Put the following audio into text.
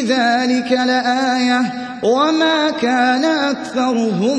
ذلك لآية وما كان أكثرهم